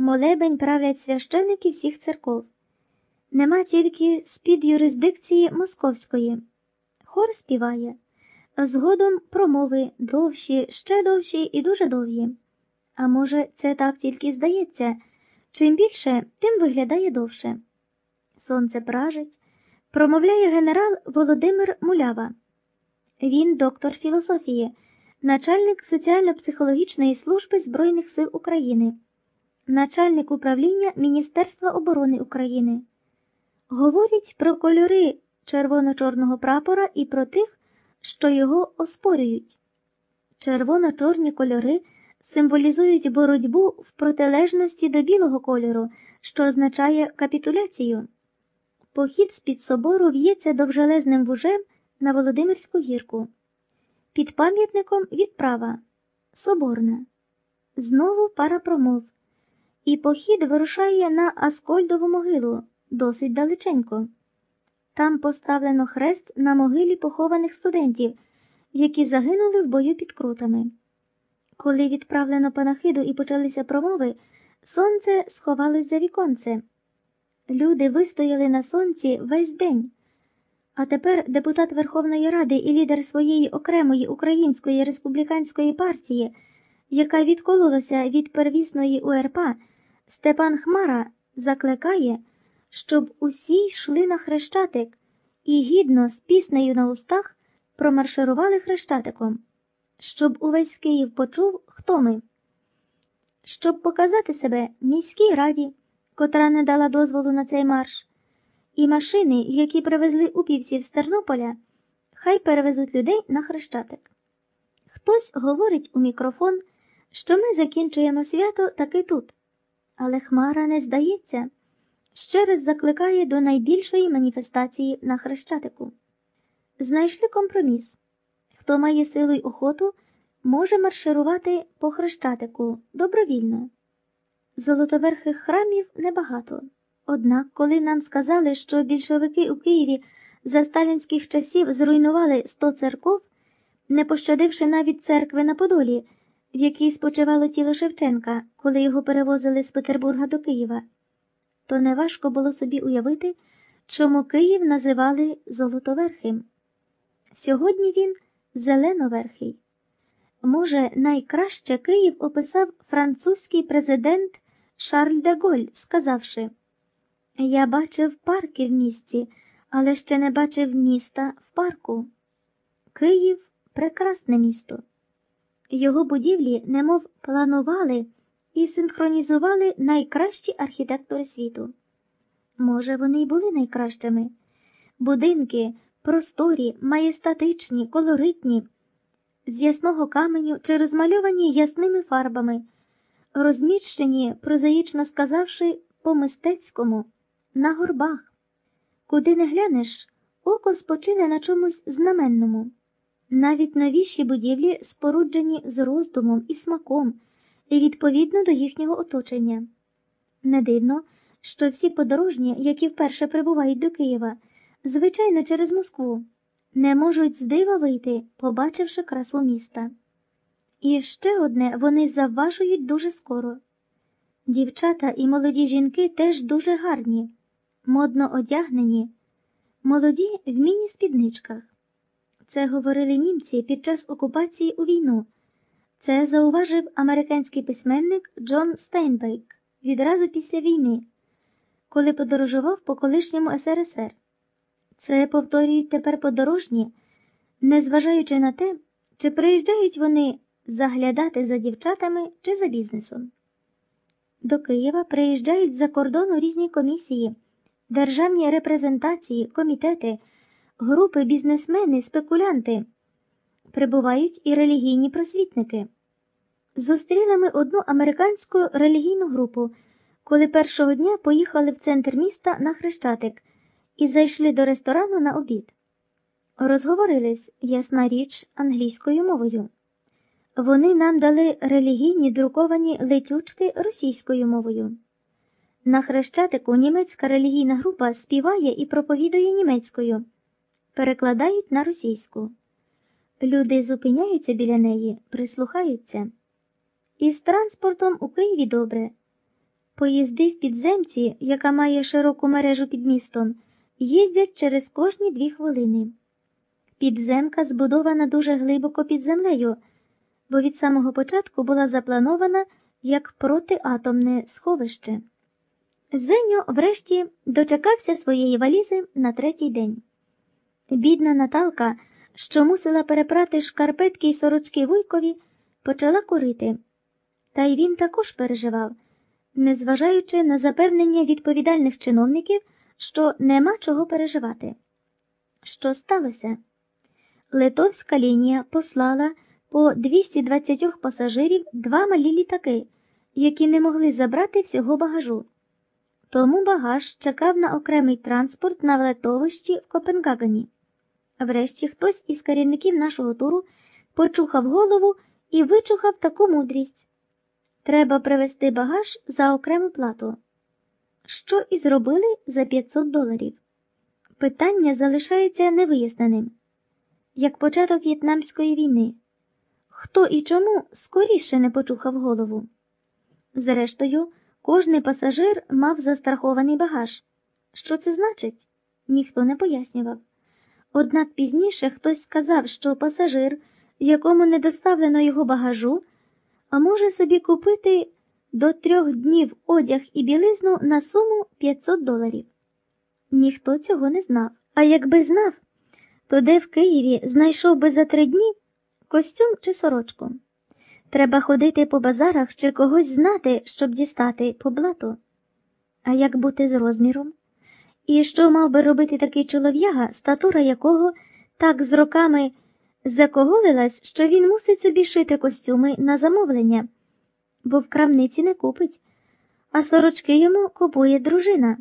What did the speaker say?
Молебень правлять священики всіх церков. Нема тільки з-під юрисдикції московської. Хор співає, згодом промови довші, ще довші і дуже довгі. А може, це так тільки здається чим більше, тим виглядає довше. Сонце пражить, промовляє генерал Володимир Мулява. Він доктор філософії, начальник соціально-психологічної служби Збройних сил України, начальник управління Міністерства оборони України. Говорять про кольори червоно-чорного прапора і про тих, що його оспорюють. Червоно-чорні кольори символізують боротьбу в протилежності до білого кольору, що означає капітуляцію. Похід з-під собору в'ється довжелезним вужем на Володимирську гірку. Під пам'ятником відправа Соборна. Знову пара промов. І похід вирушає на Аскольдову могилу досить далеченько. Там поставлено хрест на могилі похованих студентів, які загинули в бою під крутами. Коли відправлено панахиду і почалися промови, сонце сховалось за віконце. Люди вистояли на сонці весь день. А тепер депутат Верховної Ради і лідер своєї окремої української республіканської партії, яка відкололася від первісної УРПА, Степан Хмара закликає, щоб усі йшли на хрещатик і гідно з піснею на устах промарширували хрещатиком, щоб увесь Київ почув, хто ми, щоб показати себе міській раді, котра не дала дозволу на цей марш. І машини, які привезли упівців з Тернополя, хай перевезуть людей на хрещатик. Хтось говорить у мікрофон, що ми закінчуємо свято таки тут, але Хмара не здається, ще раз закликає до найбільшої маніфестації на хрещатику. Знайшли компроміс. Хто має силу й охоту, може марширувати по хрещатику добровільно. Золотоверхих храмів небагато. Однак, коли нам сказали, що більшовики у Києві за сталінських часів зруйнували сто церков, не пощадивши навіть церкви на Подолі, в якій спочивало тіло Шевченка, коли його перевозили з Петербурга до Києва, то неважко було собі уявити, чому Київ називали Золотоверхим. Сьогодні він Зеленоверхий. Може, найкраще Київ описав французький президент Шарль де Голь, сказавши. Я бачив парки в місті, але ще не бачив міста в парку. Київ прекрасне місто. Його будівлі немов планували і синхронізували найкращі архітектори світу. Може, вони й були найкращими. Будинки просторі, маєстатичні, колоритні, з ясного каменю чи розмальовані ясними фарбами, розміщені, прозаїчно сказавши, по мистецькому на горбах. Куди не глянеш, око спочине на чомусь знаменному. Навіть новіші будівлі споруджені з роздумом і смаком, і відповідно до їхнього оточення. Не дивно, що всі подорожні, які вперше прибувають до Києва, звичайно, через Москву, не можуть з дива вийти, побачивши красу міста. І ще одне вони завважують дуже скоро. Дівчата і молоді жінки теж дуже гарні модно одягнені, молоді в міні-спідничках. Це говорили німці під час окупації у війну. Це зауважив американський письменник Джон Стейнбейк відразу після війни, коли подорожував по колишньому СРСР. Це повторюють тепер подорожні, незважаючи на те, чи приїжджають вони заглядати за дівчатами чи за бізнесом. До Києва приїжджають за кордону різні комісії державні репрезентації, комітети, групи бізнесмени, спекулянти, прибувають і релігійні просвітники. Зустріли ми одну американську релігійну групу, коли першого дня поїхали в центр міста на Хрещатик і зайшли до ресторану на обід. Розговорились, ясна річ, англійською мовою. Вони нам дали релігійні друковані летючки російською мовою. На хрещатику німецька релігійна група співає і проповідує німецькою, перекладають на російську. Люди зупиняються біля неї, прислухаються. Із транспортом у Києві добре. Поїзди в підземці, яка має широку мережу під містом, їздять через кожні дві хвилини. Підземка збудована дуже глибоко під землею, бо від самого початку була запланована як протиатомне сховище. Зеньо врешті дочекався своєї валізи на третій день. Бідна Наталка, що мусила перепрати шкарпетки й сорочки вуйкові, почала курити. Та й він також переживав, незважаючи на запевнення відповідальних чиновників, що нема чого переживати. Що сталося? Литовська лінія послала по 220 пасажирів два малі літаки, які не могли забрати всього багажу. Тому багаж чекав на окремий транспорт на летовищі в Копенгагені. Врешті хтось із керівників нашого туру почухав голову і вичухав таку мудрість. Треба привезти багаж за окрему плату. Що і зробили за 500 доларів. Питання залишається невиясненим. Як початок В'єтнамської війни, хто і чому скоріше не почухав голову? Зрештою, кожний пасажир мав застрахований багаж. Що це значить? Ніхто не пояснював. Однак пізніше хтось сказав, що пасажир, якому не доставлено його багажу, а може собі купити до трьох днів одяг і білизну на суму 500 доларів. Ніхто цього не знав. А якби знав, то де в Києві знайшов би за три дні костюм чи сорочку. Треба ходити по базарах чи когось знати, щоб дістати по блату. А як бути з розміром? І що мав би робити такий чолов'яга, статура якого так з роками закоголилась, що він мусить собі шити костюми на замовлення, бо в крамниці не купить, а сорочки йому купує дружина.